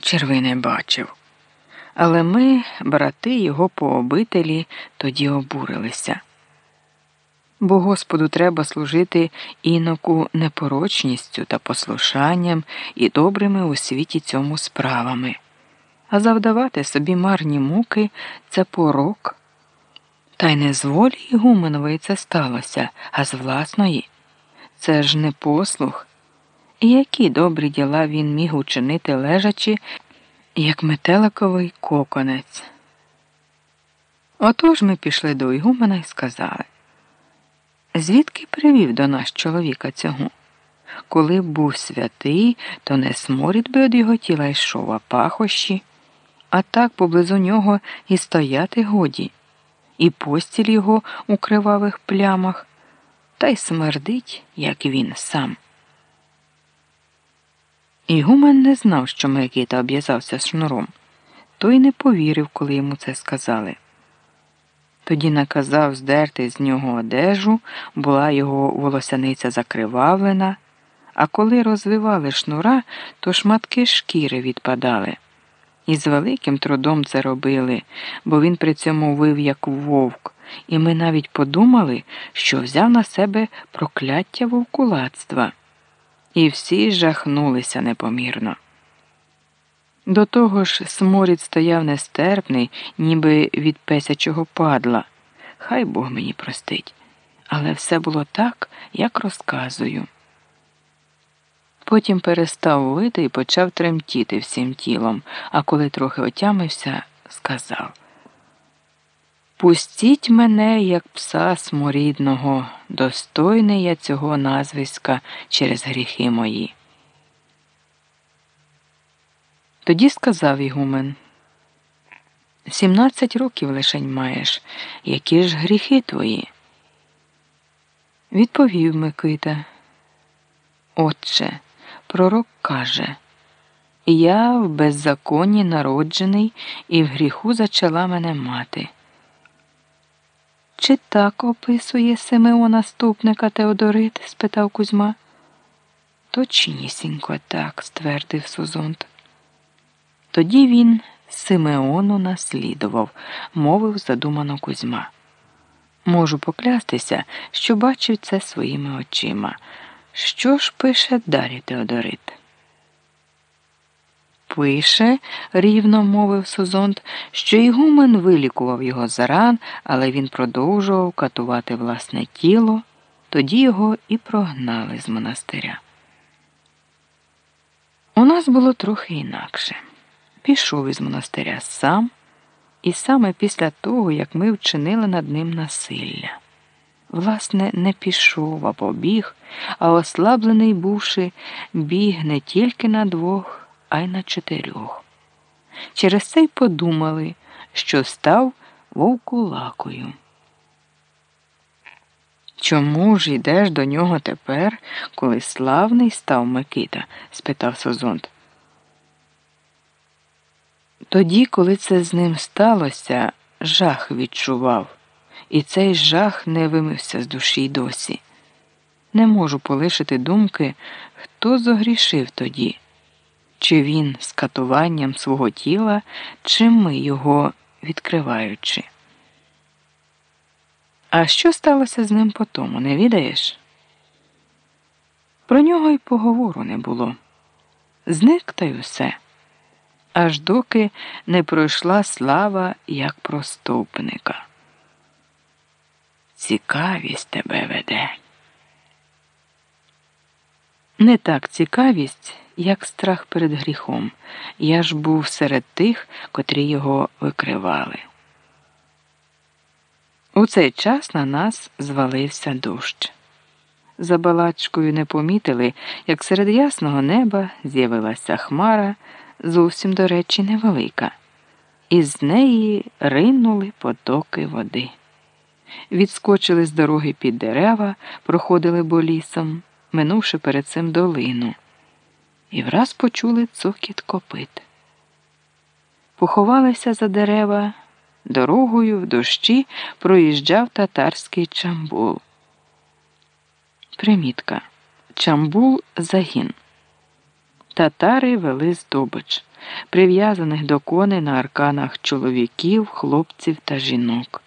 черви не бачив. Але ми, брати його пообителі, тоді обурилися. Бо Господу треба служити іноку непорочністю та послушанням і добрими у світі цьому справами, а завдавати собі марні муки це порок. Та й не з волі Ігуменової це сталося, а з власної. Це ж не послух. І які добрі діла він міг учинити лежачи, як метеликовий коконець. Отож ми пішли до Ігумена і сказали, звідки привів до нас чоловіка цього? Коли б був святий, то не сморід би від його тіла йшов, а пахощі, а так поблизу нього і стояти годі, і постіль його у кривавих плямах, та й смердить, як він сам. Ігумен не знав, що Микита обв'язався шнуром, той не повірив, коли йому це сказали. Тоді наказав здерти з нього одежу, була його волосяниця закривавлена, а коли розвивали шнура, то шматки шкіри відпадали. І з великим трудом це робили, бо він при цьому вив як вовк, і ми навіть подумали, що взяв на себе прокляття вовкулацтва і всі жахнулися непомірно. До того ж, сморід стояв нестерпний, ніби від песячого падла. Хай Бог мені простить. Але все було так, як розказую. Потім перестав вити і почав тремтіти всім тілом, а коли трохи отямився, сказав Пустіть мене, як пса сморідного, достойний я цього назвиська через гріхи мої. Тоді сказав Ігумен Сімнадцять років лишень маєш, які ж гріхи твої? Відповів Микита. Отче, пророк каже Я в беззаконні народжений і в гріху зачала мене мати. Чи так описує Симеона наступника Теодорит? спитав Кузьма. Точнісінько так, ствердив Сузонт. Тоді він Симеону наслідував, мовив задумано Кузьма. Можу поклястися, що бачив це своїми очима. Що ж пише далі Теодорит? Пише, рівно мовив Созонт, що Ігумен вилікував його за ран, але він продовжував катувати власне тіло, тоді його і прогнали з монастиря. У нас було трохи інакше. Пішов із монастиря сам, і саме після того, як ми вчинили над ним насилля. Власне, не пішов, а побіг, а ослаблений бувши, біг не тільки на двох а й на чотирьох. Через це й подумали, що став вовкулакою. Чому ж йдеш до нього тепер, коли славний став Микита? спитав Созонт. Тоді, коли це з ним сталося, жах відчував, і цей жах не вимився з душі й досі. Не можу полишити думки, хто зогрішив тоді чи він з катуванням свого тіла, чи ми його відкриваючи. А що сталося з ним потому, не відаєш? Про нього й поговору не було. Зник та й усе, аж доки не пройшла слава як проступника. Цікавість тебе веде. Не так цікавість як страх перед гріхом. Я ж був серед тих, котрі його викривали. У цей час на нас звалився дощ. За балачкою не помітили, як серед ясного неба з'явилася хмара, зовсім, до речі, невелика, і з неї ринули потоки води. Відскочили з дороги під дерева, проходили болісом, минувши перед цим долину і враз почули цокіт копит. Поховалися за дерева, дорогою в дощі проїжджав татарський чамбул. Примітка. Чамбул загін. Татари вели здобич, прив'язаних до коней на арканах чоловіків, хлопців та жінок.